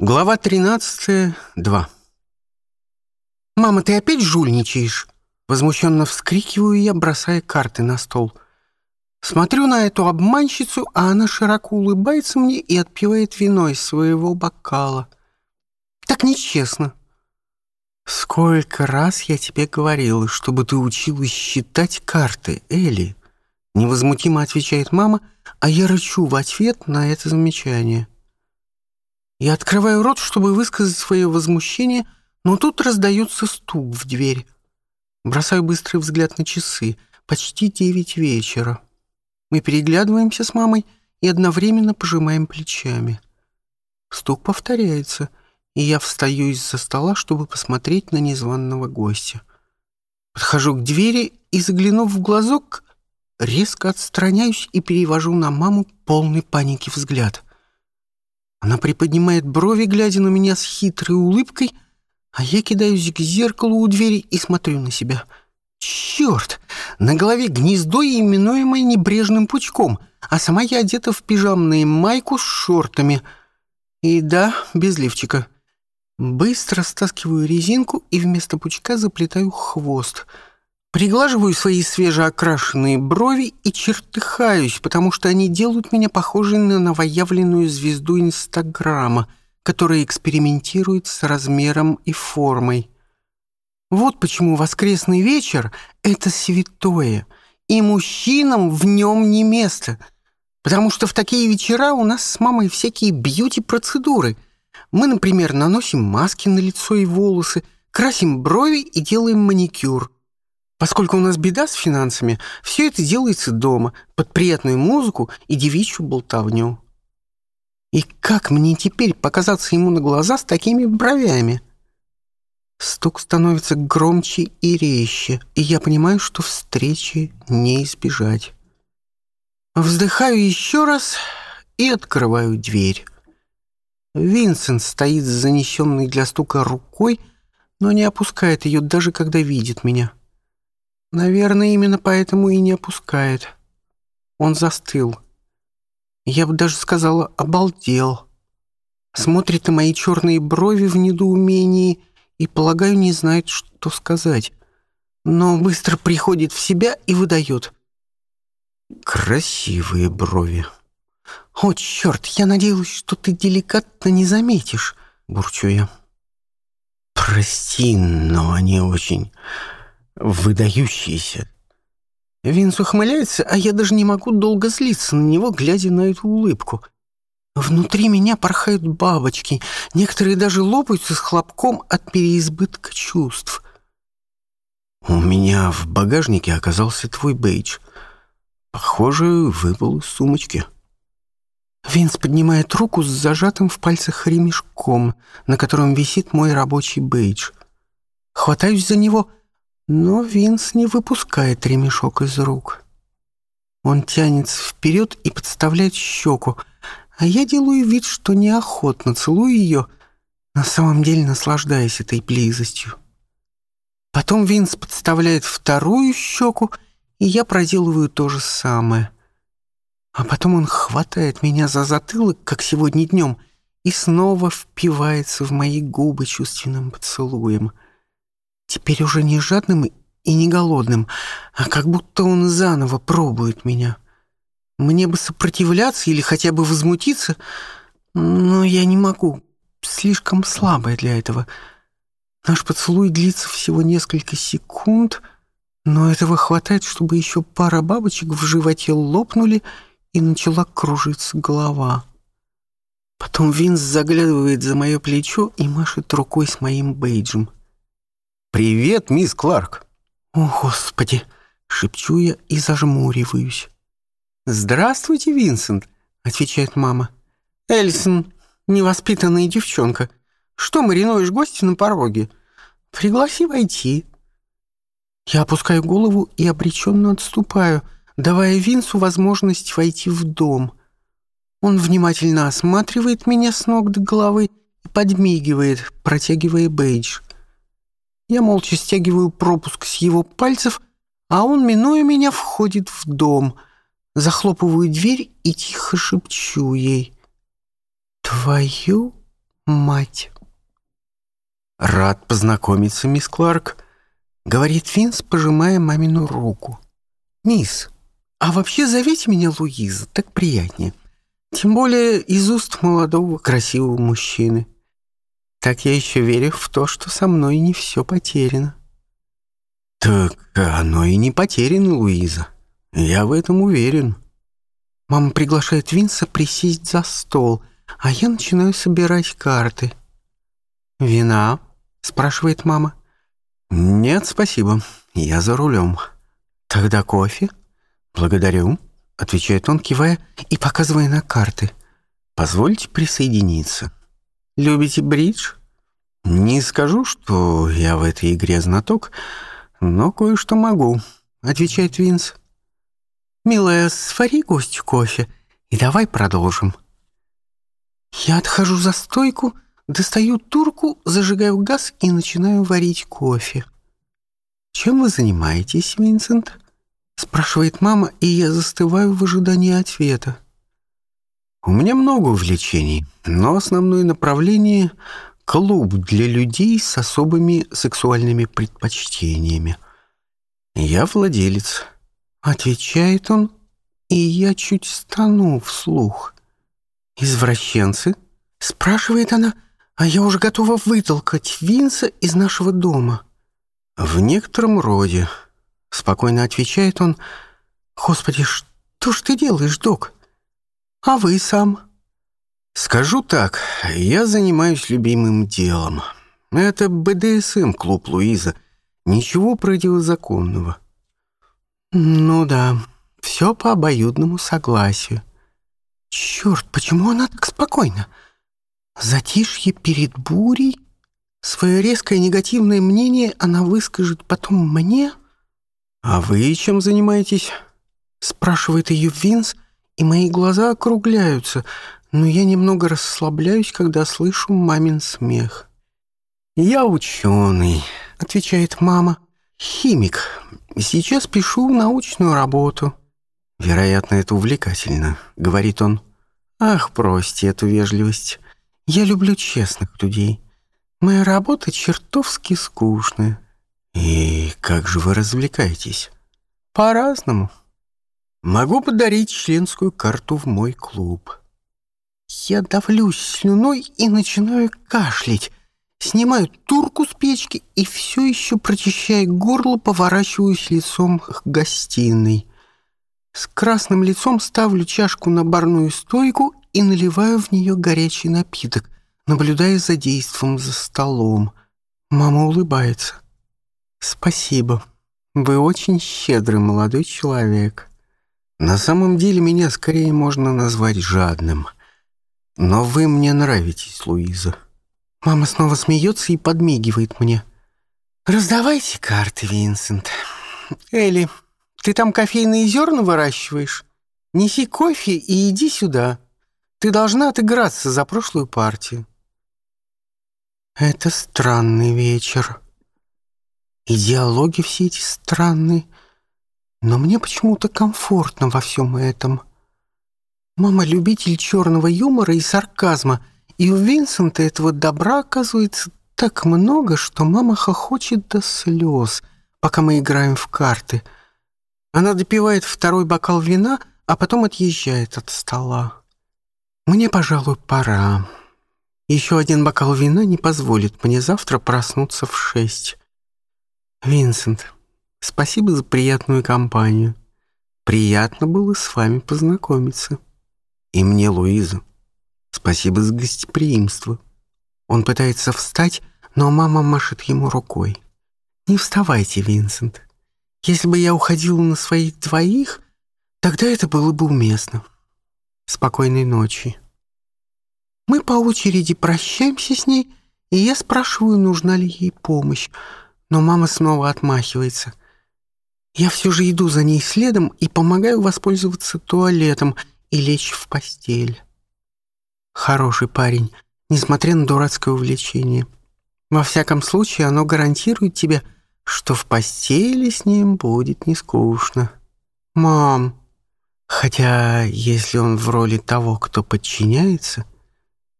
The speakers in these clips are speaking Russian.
Глава 13.2 «Мама, ты опять жульничаешь?» Возмущенно вскрикиваю я, бросая карты на стол. Смотрю на эту обманщицу, а она широко улыбается мне и отпивает вино из своего бокала. Так нечестно. «Сколько раз я тебе говорила, чтобы ты училась считать карты, Элли?» Невозмутимо отвечает мама, а я рычу в ответ на это замечание. Я открываю рот, чтобы высказать свое возмущение, но тут раздается стук в дверь. Бросаю быстрый взгляд на часы. Почти девять вечера. Мы переглядываемся с мамой и одновременно пожимаем плечами. Стук повторяется, и я встаю из-за стола, чтобы посмотреть на незваного гостя. Подхожу к двери и, заглянув в глазок, резко отстраняюсь и перевожу на маму полный паники взгляд — она приподнимает брови, глядя на меня с хитрой улыбкой, а я кидаюсь к зеркалу у двери и смотрю на себя. Черт! На голове гнездо, именуемое небрежным пучком, а сама я одета в пижамные майку с шортами. И да, без лифчика. Быстро стаскиваю резинку и вместо пучка заплетаю хвост — Приглаживаю свои свежеокрашенные брови и чертыхаюсь, потому что они делают меня похожей на новоявленную звезду Инстаграма, которая экспериментирует с размером и формой. Вот почему воскресный вечер — это святое, и мужчинам в нем не место, потому что в такие вечера у нас с мамой всякие бьюти-процедуры. Мы, например, наносим маски на лицо и волосы, красим брови и делаем маникюр — Поскольку у нас беда с финансами, все это делается дома, под приятную музыку и девичью болтовню. И как мне теперь показаться ему на глаза с такими бровями? Стук становится громче и резче, и я понимаю, что встречи не избежать. Вздыхаю еще раз и открываю дверь. Винсент стоит с занесенной для стука рукой, но не опускает ее, даже когда видит меня. — Наверное, именно поэтому и не опускает. Он застыл. Я бы даже сказала, обалдел. Смотрит на мои черные брови в недоумении и, полагаю, не знает, что сказать. Но быстро приходит в себя и выдает. Красивые брови. «О, черт, я надеялась, что ты деликатно не заметишь», — бурчу я. «Прости, но они очень выдающийся. Винс ухмыляется, а я даже не могу долго злиться на него, глядя на эту улыбку. Внутри меня порхают бабочки, некоторые даже лопаются с хлопком от переизбытка чувств. «У меня в багажнике оказался твой бейдж. Похоже, выпал из сумочки». Винс поднимает руку с зажатым в пальцах ремешком, на котором висит мой рабочий бейдж. Хватаюсь за него — но Винс не выпускает ремешок из рук. Он тянется вперед и подставляет щеку, а я делаю вид, что неохотно целую ее, на самом деле наслаждаясь этой близостью. Потом Винс подставляет вторую щеку, и я проделываю то же самое. А потом он хватает меня за затылок, как сегодня днем, и снова впивается в мои губы чувственным поцелуем — Теперь уже не жадным и не голодным, а как будто он заново пробует меня. Мне бы сопротивляться или хотя бы возмутиться, но я не могу, слишком слабая для этого. Наш поцелуй длится всего несколько секунд, но этого хватает, чтобы еще пара бабочек в животе лопнули и начала кружиться голова. Потом Винс заглядывает за мое плечо и машет рукой с моим бейджем — «Привет, мисс Кларк!» «О, Господи!» — шепчу я и зажмуриваюсь. «Здравствуйте, Винсент!» — отвечает мама. «Эльсон, невоспитанная девчонка, что маринуешь гости на пороге? Пригласи войти!» Я опускаю голову и обреченно отступаю, давая Винсу возможность войти в дом. Он внимательно осматривает меня с ног до головы и подмигивает, протягивая бейдж. Я молча стягиваю пропуск с его пальцев, а он, минуя меня, входит в дом. Захлопываю дверь и тихо шепчу ей. «Твою мать!» «Рад познакомиться, мисс Кларк», — говорит Финс, пожимая мамину руку. «Мисс, а вообще зовите меня Луиза, так приятнее. Тем более из уст молодого красивого мужчины». Так я еще верю в то, что со мной не все потеряно. Так оно и не потеряно, Луиза. Я в этом уверен. Мама приглашает Винса присесть за стол, а я начинаю собирать карты. «Вина?» — спрашивает мама. «Нет, спасибо. Я за рулем». «Тогда кофе?» «Благодарю», — отвечает он, кивая и показывая на карты. «Позвольте присоединиться». Любите бридж? Не скажу, что я в этой игре знаток, но кое-что могу, отвечает Винс. Милая, свари гостю кофе и давай продолжим. Я отхожу за стойку, достаю турку, зажигаю газ и начинаю варить кофе. Чем вы занимаетесь, Винсент? спрашивает мама, и я застываю в ожидании ответа. У меня много увлечений, но основное направление — клуб для людей с особыми сексуальными предпочтениями. Я владелец. Отвечает он, и я чуть стану вслух. «Извращенцы?» — спрашивает она, а я уже готова вытолкать Винса из нашего дома. «В некотором роде», — спокойно отвечает он. «Господи, что ж ты делаешь, док?» А вы сам? Скажу так, я занимаюсь любимым делом. Это БДСМ-клуб эм Луиза. Ничего противозаконного. Ну да, все по обоюдному согласию. Черт, почему она так спокойна? Затишье перед бурей? Свое резкое негативное мнение она выскажет потом мне? А вы чем занимаетесь? Спрашивает ее Винс — и мои глаза округляются, но я немного расслабляюсь, когда слышу мамин смех. «Я ученый», — отвечает мама, — «химик. Сейчас пишу научную работу». «Вероятно, это увлекательно», — говорит он. «Ах, прости эту вежливость. Я люблю честных людей. Моя работа чертовски скучная. «И как же вы развлекаетесь?» «По-разному», Могу подарить членскую карту в мой клуб. Я давлюсь слюной и начинаю кашлять. Снимаю турку с печки и все еще, прочищая горло, поворачиваюсь лицом к гостиной. С красным лицом ставлю чашку на барную стойку и наливаю в нее горячий напиток, наблюдая за действом за столом. Мама улыбается. «Спасибо. Вы очень щедрый молодой человек». На самом деле меня скорее можно назвать жадным. Но вы мне нравитесь, Луиза. Мама снова смеется и подмигивает мне. Раздавайте карты, Винсент. Элли, ты там кофейные зерна выращиваешь? Неси кофе и иди сюда. Ты должна отыграться за прошлую партию. Это странный вечер. И диалоги все эти странные. Но мне почему-то комфортно во всем этом. Мама любитель черного юмора и сарказма, и у Винсента этого добра оказывается так много, что мама хохочет до слез, пока мы играем в карты. Она допивает второй бокал вина, а потом отъезжает от стола. Мне, пожалуй, пора. Еще один бокал вина не позволит мне завтра проснуться в шесть. Винсент, Спасибо за приятную компанию. Приятно было с вами познакомиться. И мне, Луиза. Спасибо за гостеприимство. Он пытается встать, но мама машет ему рукой. Не вставайте, Винсент. Если бы я уходила на своих двоих, тогда это было бы уместно. Спокойной ночи. Мы по очереди прощаемся с ней, и я спрашиваю, нужна ли ей помощь, но мама снова отмахивается — я все же иду за ней следом и помогаю воспользоваться туалетом и лечь в постель. Хороший парень, несмотря на дурацкое увлечение. Во всяком случае, оно гарантирует тебе, что в постели с ним будет не скучно. Мам, хотя если он в роли того, кто подчиняется,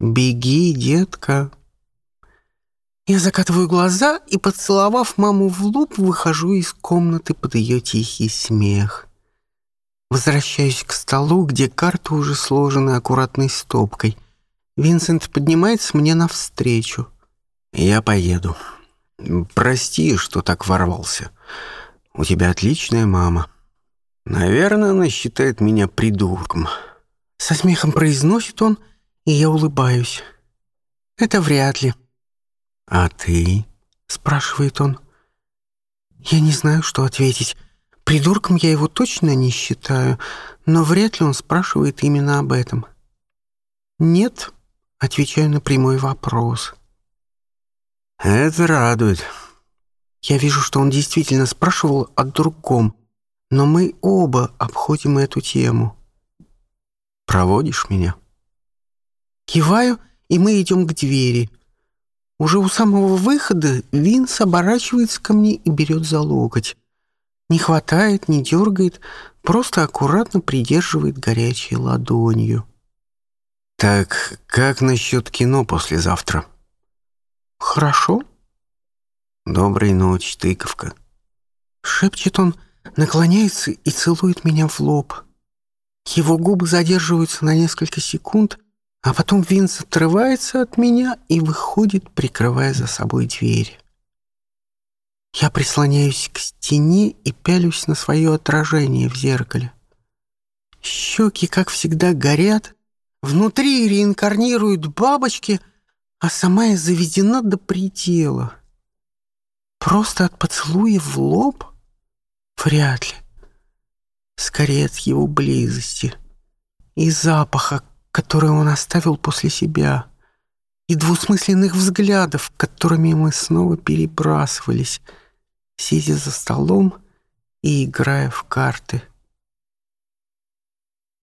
беги, детка. Я закатываю глаза и, поцеловав маму в лоб, выхожу из комнаты под ее тихий смех. Возвращаюсь к столу, где карты уже сложены аккуратной стопкой. Винсент поднимается мне навстречу. «Я поеду. Прости, что так ворвался. У тебя отличная мама. Наверное, она считает меня придурком». Со смехом произносит он, и я улыбаюсь. «Это вряд ли», «А ты?» — спрашивает он. «Я не знаю, что ответить. Придурком я его точно не считаю, но вряд ли он спрашивает именно об этом». «Нет», — отвечаю на прямой вопрос. «Это радует». Я вижу, что он действительно спрашивал о другом, но мы оба обходим эту тему. «Проводишь меня?» Киваю, и мы идем к двери — уже у самого выхода Винс оборачивается ко мне и берет за локоть. Не хватает, не дергает, просто аккуратно придерживает горячей ладонью. «Так, как насчет кино послезавтра?» «Хорошо». «Доброй ночи, тыковка». Шепчет он, наклоняется и целует меня в лоб. Его губы задерживаются на несколько секунд, а потом Винс отрывается от меня и выходит, прикрывая за собой дверь. Я прислоняюсь к стене и пялюсь на свое отражение в зеркале. Щеки, как всегда, горят, внутри реинкарнируют бабочки, а сама я заведена до предела. Просто от поцелуя в лоб? Вряд ли. Скорее от его близости и запаха которые он оставил после себя, и двусмысленных взглядов, которыми мы снова перебрасывались, сидя за столом и играя в карты.